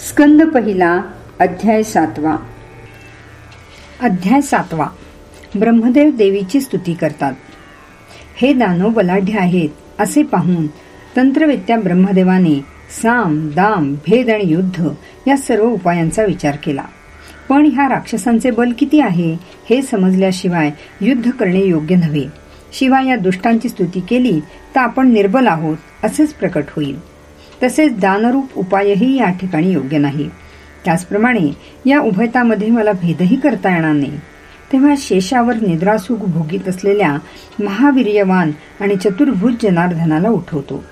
स्कंद पहिला अध्याय सातवा. अध्याय सातवा. ब्रह्मदेव देवीची स्तुती करतात. हे दानव बलाढ्य आहेत असे पाहून तंत्रवेत्या ब्रह्मदेवाने साम दाम भेद आणि युद्ध या सर्व उपायांचा विचार केला. पण ह्या राक्षसांचे बल किती आहे हे समजल्याशिवाय युद्ध करणे योग्य नव्हे. शिवाय या दुष्टांची स्तुती केली तर आपण निर्बल आहोत असेच प्रकट होईल. तसेच दानरूप उपायही या ठिकाणी योग्य नाही. त्याचप्रमाणे या उभयतामध्ये मला भेदही करता येणार नाही. तेव्हा शेषावर निद्रासुख भोगीत असलेल्या महावीर्यवान आणि चतुर्भुज जनार्दनाला उठवतो.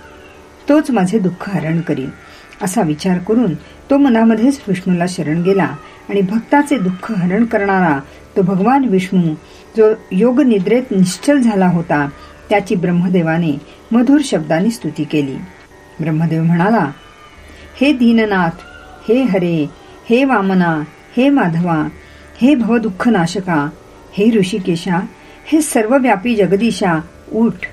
तोच माझे दुःख हरण करील असा विचार करून तो मनामध्येच विष्णूला शरण गेला आणि भक्ताचे दुःख हरण करणारा तो भगवान विष्णू जो योग निद्रेत निश्चल झाला होता त्याची ब्रह्मदेवाने मधुर शब्दाने स्तुती केली. ब्रह्मदेव म्हणाला हे दीननाथ हे हरे हे वामना हे माधवा हे भवदुःख नाशका हे ऋषिकेशा हे सर्वव्यापी जगदीशा उठ.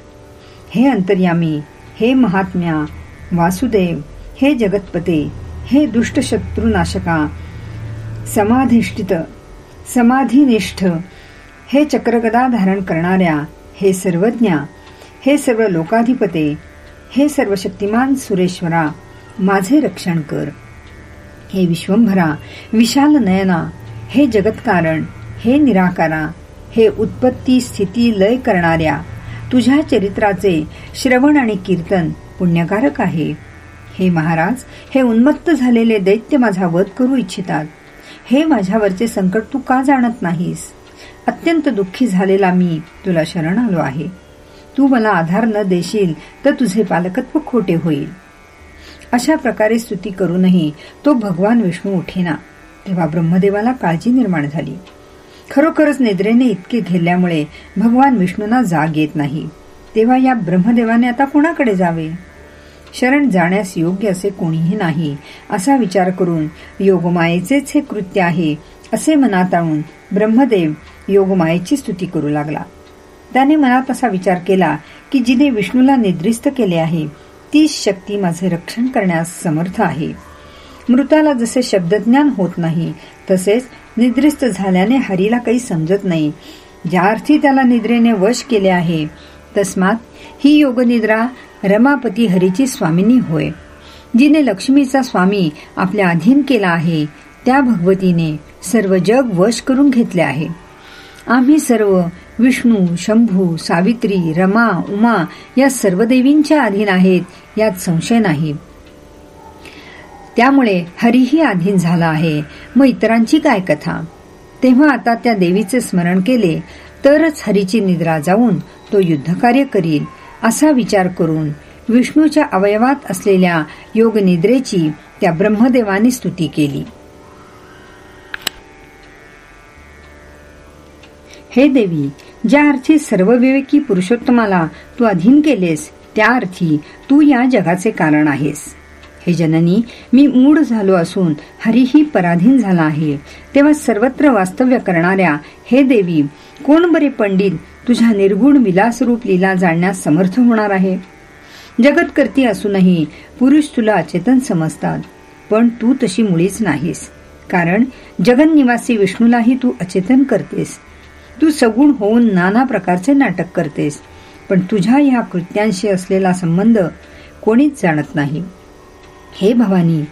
हे अंतर्यामी हे महात्म्या वासुदेव हे जगतपते हे दुष्टशत्रुनाशका समाधिष्ठित समाधिनिष्ठ हे चक्रगदा धारण करणाऱ्या हे सर्वज्ञा हे सर्व लोकाधिपते हे सर्वशक्तिमान सुरेश्वरा माझे रक्षण कर. हे विश्वंभरा विशाल नयना हे जगतकारण हे निराकारा हे उत्पत्ती स्थिती लय करणाऱ्या तुझ्या चरित्राचे श्रवण आणि कीर्तन पुण्यकारक आहे. हे महाराज हे उन्मत्त झालेले दैत्य माझा वध करू इच्छितात. हे माझ्यावरचे संकट तू का जाणत नाहीस? अत्यंत दुःखी झालेला मी तुला शरण आलो आहे. तू मला आधार न देशील तर तुझे पालकत्व खोटे होईल. अशा प्रकारे स्तुती करूनही तो भगवान विष्णू उठेना तेव्हा ब्रह्मदेवाला काळजी निर्माण झाली. खरोखरच निद्रेने इतके घेरल्यामुळे भगवान विष्णूंना जाग येत नाही. तेव्हा या ब्रह्मदेवाने आता कोणाकडे जावे? शरण जाण्यास योग्य असे कोणीही नाही असा विचार करून योगमायेचेच हे कृत्य आहे असे मनात आणून ब्रह्मदेव योगमायेची स्तुती करू लागला. त्याने मनात असा विचार केला की जिने विष्णूला निद्रिस्त केले आहे तीच शक्ती माझे रक्षण करण्यास समर्थ आहे. मृताला जसे शब्दज्ञान होत नाही तसेच निद्रिस्त झाल्याने हरीला काही समजत नाही. ज्या अर्थी त्याला निद्रेने वश केले आहे तस्मात ही योगनिद्रा रमापती हरीची स्वामिनी होय. जिने लक्ष्मीचा स्वामी आपल्या अधीन केला आहे त्या भगवतीने सर्व जग वश करून घेतले आहे. आम्ही सर्व विष्णू शंभू सावित्री रमा उमा या सर्व देवींच्या अधीन आहेत यात संशय नाही. त्यामुळे हरिही अधीन झाला आहे. मग इतरांची काय कथा? तेव्हा आता त्या देवीचे स्मरण केले तरच हरीची निद्रा जाऊन तो युद्धकार्य करील असा विचार करून विष्णूच्या अवयवात असलेल्या योगनिद्रेची त्या ब्रह्मदेवाने स्तुती केली. हे देवी ज्या अर्थी सर्वविवेकी पुरुषोत्तमाला तू अधीन केलेस त्या अर्थी तू या जगाचे कारण आहेस. हे जननी मी मूढ झालो असून हरिही पराधीन झाला आहे. तेव्हा सर्वत्र वास्तव्य करणाऱ्या हे देवी कोण बरे पंडित तुझ्या निर्गुण विलासरूप लीला जाणण्यास समर्थ होणार आहे? जगतकर्ती असूनही पुरुष तुला अचेतन समजतात पण तू तशी मुळीच नाहीस. कारण जगन्निवासी विष्णूलाही तू अचेतन करतेस. तू सगुण होऊन नाना प्रकारचे नाटक करतेस पण तुझ्या ह्या कृत्यांशी असलेला संबंध कोणीच जाणत नाही. हे भवानी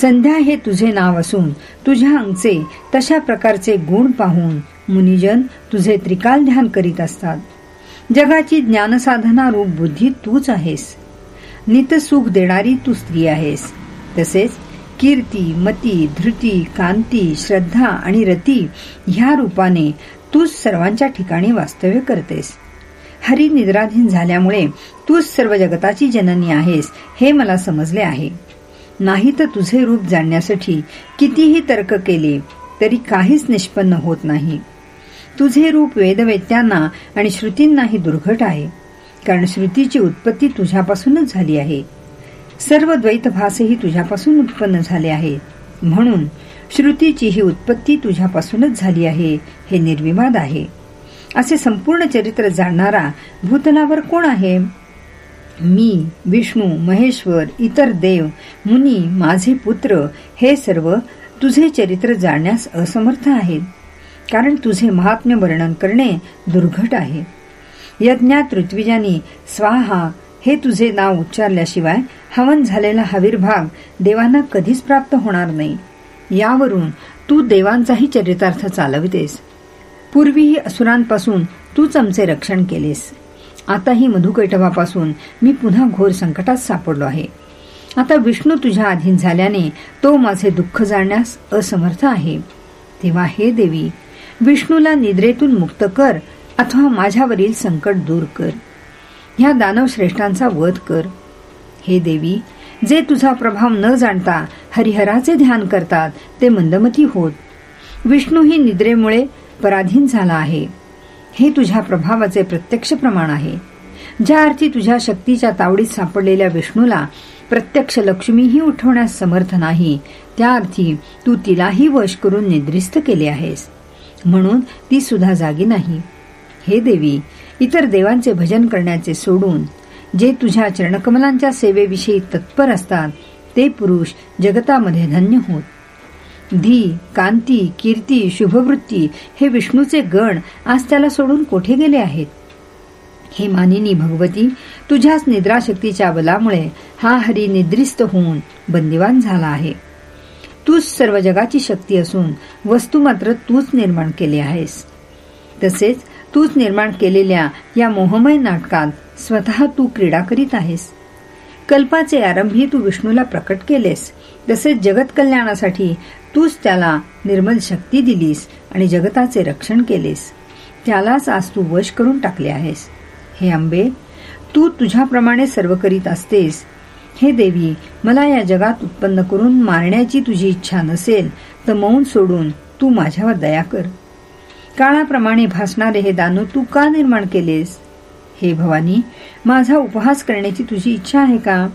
संध्या हे तुझे नाव असून तुझ्या अंगचे तशा प्रकारचे गुण पाहून मुनिजन तुझे त्रिकाल ध्यान करीत असतात. जगाची ज्ञानसाधना रूप बुद्धी तूच आहेस. नितसुख देणारी तू स्त्री आहेस. तसेच कीर्ती मती धृती कांती श्रद्धा आणि रती ह्या रूपाने तूच सर्वांच्या ठिकाणी वास्तव्य करतेस. हरी निद्राधीन झाल्यामुळे तूच सर्व जगताची जननी आहेस हे मला समजले आहे. नाही तर तुझे रूप जाणण्यासाठी कितीही तर्क केले तरी काहीच निष्पन्न होत नाही. तुझे रूप वेदवेत्यांना आणि श्रुतींनाही दुर्घट आहे कारण श्रुतीची उत्पत्ती तुझ्यापासूनच झाली आहे. सर्व द्वैतभासही तुझ्यापासून उत्पन्न झाले आहे. म्हणून श्रुतीची ही उत्पत्ती तुझ्यापासूनच झाली आहे हे निर्विवाद आहे. असे संपूर्ण चरित्र जाणणारा भूतलावर कोण आहे? मी विष्णू महेश्वर इतर देव मुनी माझे पुत्र हे सर्व तुझे चरित्र जाणण्यास असमर्थ आहेत. कारण तुझे महात्म्य वर्णन करणे दुर्घट आहे. यज्ञात ऋत्विजानी स्वाहा हे तुझे नाव उच्चारल्याशिवाय हवन झालेला हवीरभाग देवांना कधीच प्राप्त होणार नाही. यावरून तू देवांचाही चरितार्थ चालवितेस. पूर्वीही असुरांपासून तूच आमचे रक्षण केलेस. आताही मधुकैटवापासून मी पुन्हा घोर संकटात सापडलो आहे. आता विष्णू तुझ्या अधीन झाल्याने तो माझे दुःख जाणण्यास असमर्थ आहे. तेव्हा हे देवी विष्णूला निद्रेतून मुक्त कर अथवा माझ्यावरील संकट दूर कर. ह्या दानवश्रेष्ठांचा वध कर. हे देवी जे तुझा प्रभाव न जाणता हरिहराचे ध्यान करतात ते मंदमती होत. विष्णू ही निद्रेमुळे पराधीन झाला आहे. हे तुझ्या प्रभावाचे प्रत्यक्ष प्रमाण आहे. ज्या अर्थी तुझ्या शक्तीच्या तावडीत सापडलेल्या विष्णूला प्रत्यक्ष लक्ष्मीही उठवण्यास समर्थ नाही त्या अर्थी तू तिलाही वश करून निद्रिस्त केले आहेस. म्हणून ती सुद्धा जागी नाही. हे देवी इतर देवांचे भजन करण्याचे सोडून जे तुझ्या चरणकमलांच्या सेवेविषयी तत्पर असतात ते पुरुष जगतामध्ये धन्य होत. धी कांती कीर्ती शुभवृत्ती हे विष्णूचे गण आज त्याला सोडून कोठे गेले आहेत? हे मानिनी भगवती तुझ्याच निद्राशक्तीच्या बलामुळे हा हरी निद्रिस्त होऊन बंदिवान झाला आहे. तूच सर्व जगाची शक्ती असून वस्तू मात्र तूच निर्माण केली आहेस. तसेच तूच निर्माण केलेल्या या मोहमय नाटकात स्वतः तू क्रीडा करीत आहेस. कल्पाचे आरंभी तू विष्णूला प्रकट केलेस. तसेच जगत कल्याणासाठी तूच त्याला निर्मल शक्ती दिलीस आणि जगताचे रक्षण केलेस. त्यालाच आज तू वश करून टाकले आहेस. हे आंबे तू तुझ्याप्रमाणे सर्व करीत असतेस. हे देवी मला या जगात उत्पन्न करून मारण्याची तुझी इच्छा नसेल तर मौन सोडून तू माझ्यावर दया कर. काळाप्रमाणे भासणारे हे दानू तू का निर्माण केलेस? हे भवानी माझा उपहास करण्याची तुझी इच्छा आहे का?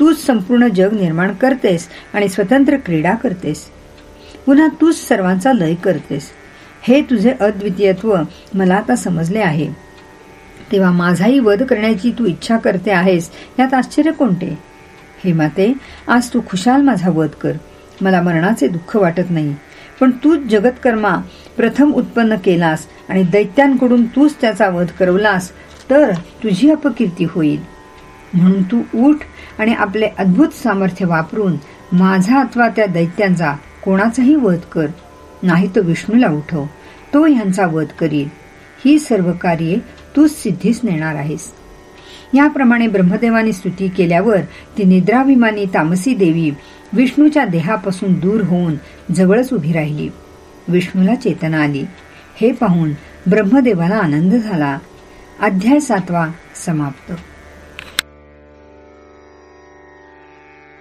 तूच संपूर्ण जग निर्माण करतेस आणि स्वतंत्र क्रीडा करतेस. पुन्हा तूच सर्वांचा लय करतेस. हे तुझे अद्वितीयत्व मला आता समजले आहे. तेव्हा माझाही वध करण्याची तू इच्छा करते आहेस यात आश्चर्य कोणते? हे माते आज तू खुशाल माझा वध कर. मला मरणाचे दुःख वाटत नाही. पण तूच जगतकर्मा प्रथम उत्पन्न केलास आणि दैत्यांकडून तूच त्याचा वध करवलास. तर तुझी अपकीर्ती होईल. म्हणून तू उठ आणि आपले अद्भुत सामर्थ्य वापरून माझा अथवा त्या दैत्यांचा कोणाचाही वध कर. नाही तर विष्णूला उठव. तो ह्यांचा वध करील. ही सर्व कार्ये तूच सिद्धीस नेणार आहेस. याप्रमाणे ब्रह्मदेवाने स्तुती केल्यावर ती निद्राभिमानी तामसी देवी विष्णूच्या देहापासून दूर होऊन जवळच उभी राहिली. विष्णूला चेतना आली. हे पाहून ब्रह्मदेवाला आनंद झाला. अध्याय सातवा समाप्त.